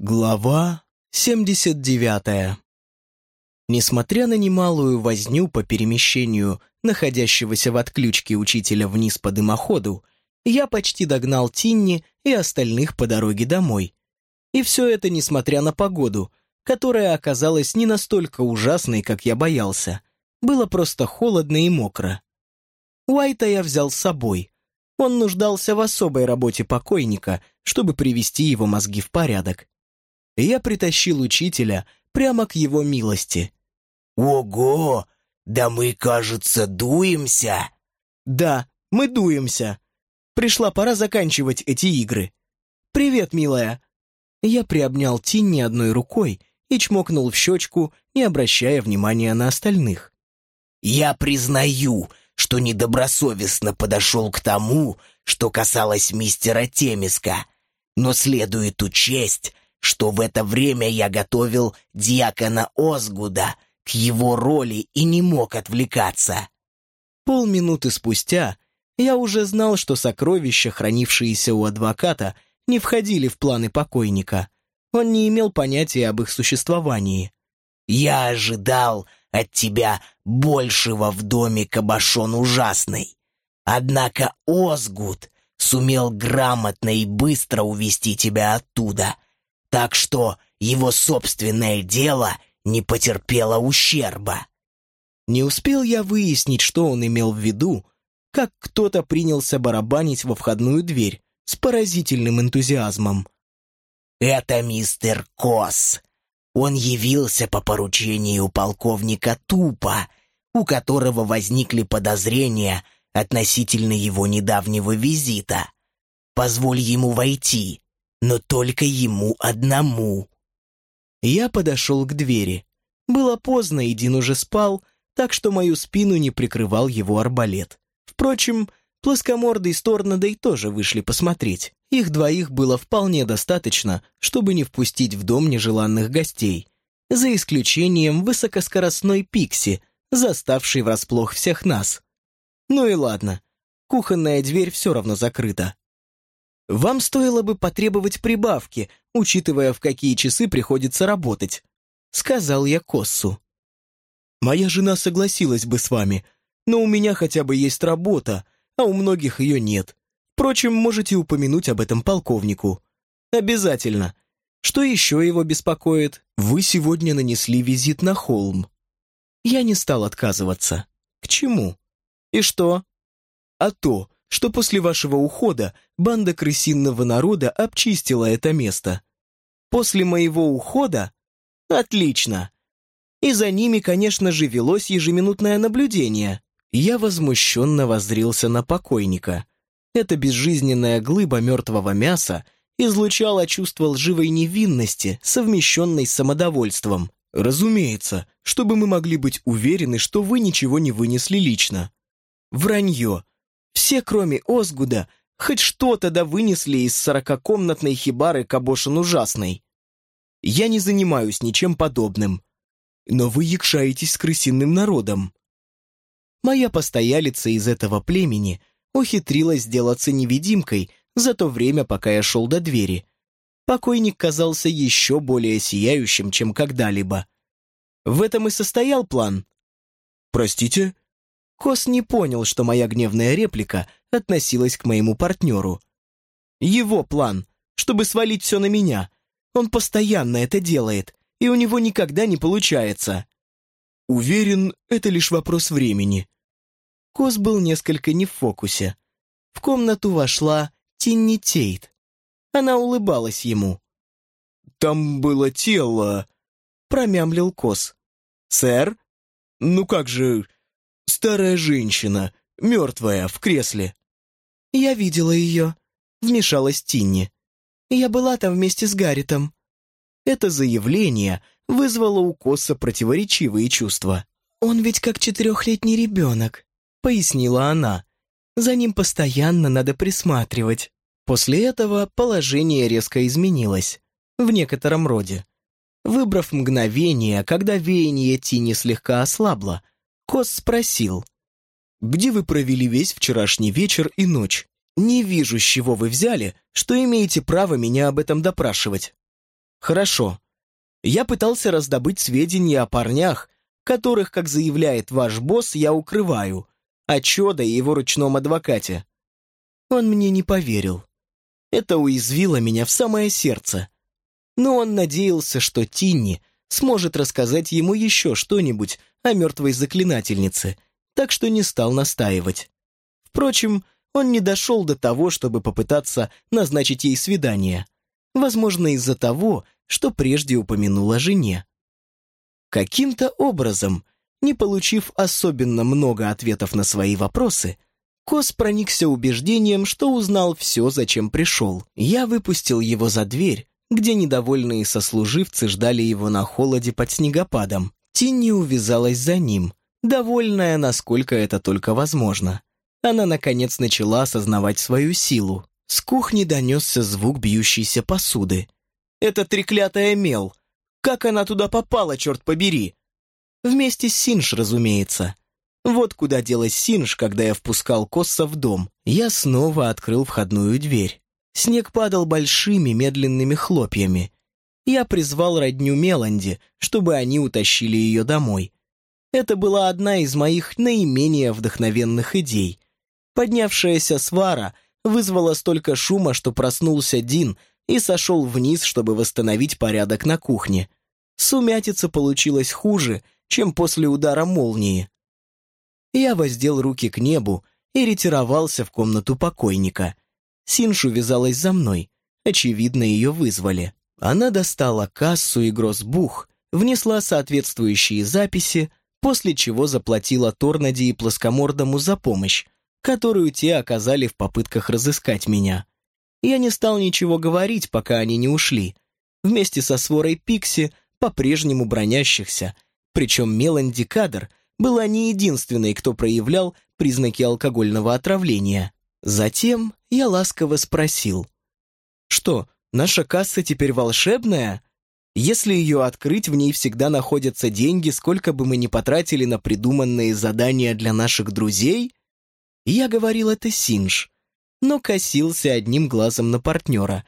Глава 79 Несмотря на немалую возню по перемещению находящегося в отключке учителя вниз по дымоходу, я почти догнал Тинни и остальных по дороге домой. И все это несмотря на погоду, которая оказалась не настолько ужасной, как я боялся. Было просто холодно и мокро. Уайта я взял с собой. Он нуждался в особой работе покойника, чтобы привести его мозги в порядок я притащил учителя прямо к его милости. «Ого! Да мы, кажется, дуемся!» «Да, мы дуемся. Пришла пора заканчивать эти игры. Привет, милая!» Я приобнял Тинни одной рукой и чмокнул в щечку, не обращая внимания на остальных. «Я признаю, что недобросовестно подошел к тому, что касалось мистера Темиска, но следует учесть, что в это время я готовил диакона Озгуда к его роли и не мог отвлекаться. Полминуты спустя я уже знал, что сокровища, хранившиеся у адвоката, не входили в планы покойника. Он не имел понятия об их существовании. «Я ожидал от тебя большего в доме Кабашон Ужасный. Однако Озгуд сумел грамотно и быстро увести тебя оттуда» так что его собственное дело не потерпело ущерба. Не успел я выяснить, что он имел в виду, как кто-то принялся барабанить во входную дверь с поразительным энтузиазмом. «Это мистер Кос. Он явился по поручению полковника Тупа, у которого возникли подозрения относительно его недавнего визита. Позволь ему войти но только ему одному. Я подошел к двери. Было поздно, и Дин уже спал, так что мою спину не прикрывал его арбалет. Впрочем, плоскомордый с Торнадой тоже вышли посмотреть. Их двоих было вполне достаточно, чтобы не впустить в дом нежеланных гостей, за исключением высокоскоростной Пикси, заставшей врасплох всех нас. Ну и ладно, кухонная дверь все равно закрыта. Вам стоило бы потребовать прибавки, учитывая, в какие часы приходится работать», — сказал я Коссу. «Моя жена согласилась бы с вами, но у меня хотя бы есть работа, а у многих ее нет. Впрочем, можете упомянуть об этом полковнику. Обязательно. Что еще его беспокоит? Вы сегодня нанесли визит на холм. Я не стал отказываться. К чему? И что? А то, что после вашего ухода банда крысиного народа обчистила это место. После моего ухода? Отлично. И за ними, конечно же, велось ежеминутное наблюдение. Я возмущенно воззрился на покойника. Эта безжизненная глыба мертвого мяса излучала чувство лживой невинности, совмещенной с самодовольством. Разумеется, чтобы мы могли быть уверены, что вы ничего не вынесли лично. Вранье, все, кроме Озгуда, хоть что-то да вынесли из сорокакомнатной хибары Кабошин ужасной. Я не занимаюсь ничем подобным. Но вы якшаетесь с крысиным народом. Моя постоялица из этого племени ухитрилась сделаться невидимкой за то время, пока я шел до двери. Покойник казался еще более сияющим, чем когда-либо. В этом и состоял план. «Простите?» Кос не понял, что моя гневная реплика относилась к моему партнеру. Его план, чтобы свалить все на меня. Он постоянно это делает, и у него никогда не получается. Уверен, это лишь вопрос времени. Кос был несколько не в фокусе. В комнату вошла Тинни Тейт. Она улыбалась ему. «Там было тело», — промямлил Кос. «Сэр? Ну как же, Старая женщина, мертвая, в кресле. «Я видела ее», — вмешалась Тинни. «Я была там вместе с Гарритом». Это заявление вызвало у Косса противоречивые чувства. «Он ведь как четырехлетний ребенок», — пояснила она. «За ним постоянно надо присматривать». После этого положение резко изменилось. В некотором роде. Выбрав мгновение, когда веяние Тини слегка ослабло, Кос спросил, «Где вы провели весь вчерашний вечер и ночь? Не вижу, с чего вы взяли, что имеете право меня об этом допрашивать». Хорошо. Я пытался раздобыть сведения о парнях, которых, как заявляет ваш босс, я укрываю, о Чода и его ручном адвокате. Он мне не поверил. Это уязвило меня в самое сердце. Но он надеялся, что Тинни сможет рассказать ему еще что-нибудь о мертвой заклинательнице, так что не стал настаивать. Впрочем, он не дошел до того, чтобы попытаться назначить ей свидание. Возможно, из-за того, что прежде упомянул жене. Каким-то образом, не получив особенно много ответов на свои вопросы, Кос проникся убеждением, что узнал все, зачем пришел. Я выпустил его за дверь, где недовольные сослуживцы ждали его на холоде под снегопадом. Тинни увязалась за ним, довольная, насколько это только возможно. Она, наконец, начала осознавать свою силу. С кухни донесся звук бьющейся посуды. «Это треклятая мел! Как она туда попала, черт побери!» Вместе с Синж, разумеется. Вот куда делась Синж, когда я впускал Косса в дом. Я снова открыл входную дверь. Снег падал большими медленными хлопьями. Я призвал родню Меланди, чтобы они утащили ее домой. Это была одна из моих наименее вдохновенных идей. Поднявшаяся свара вызвала столько шума, что проснулся Дин и сошел вниз, чтобы восстановить порядок на кухне. Сумятица получилась хуже, чем после удара молнии. Я воздел руки к небу и ретировался в комнату покойника. Синшу вязалась за мной. Очевидно, ее вызвали. Она достала кассу и гроссбух, внесла соответствующие записи, после чего заплатила Торнади и Плоскомордому за помощь, которую те оказали в попытках разыскать меня. Я не стал ничего говорить, пока они не ушли. Вместе со сворой Пикси, по-прежнему бронящихся, причем Меланди Кадр была не единственной, кто проявлял признаки алкогольного отравления. Затем я ласково спросил. «Что, наша касса теперь волшебная? Если ее открыть, в ней всегда находятся деньги, сколько бы мы ни потратили на придуманные задания для наших друзей?» Я говорил это Синж, но косился одним глазом на партнера.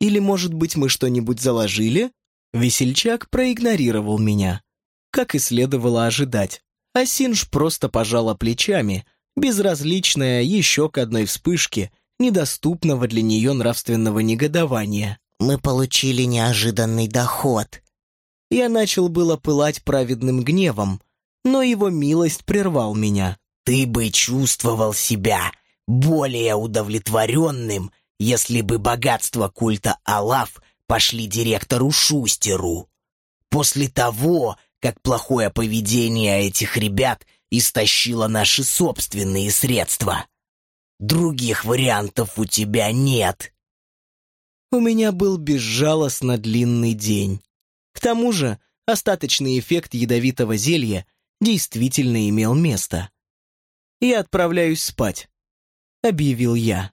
«Или, может быть, мы что-нибудь заложили?» Весельчак проигнорировал меня, как и следовало ожидать. А Синж просто пожала плечами, безразличная еще к одной вспышке недоступного для нее нравственного негодования. «Мы получили неожиданный доход». Я начал было пылать праведным гневом, но его милость прервал меня. «Ты бы чувствовал себя более удовлетворенным, если бы богатство культа Алаф пошли директору Шустеру. После того, как плохое поведение этих ребят истощило наши собственные средства. Других вариантов у тебя нет. У меня был безжалостно длинный день. К тому же остаточный эффект ядовитого зелья действительно имел место. «Я отправляюсь спать», — объявил я.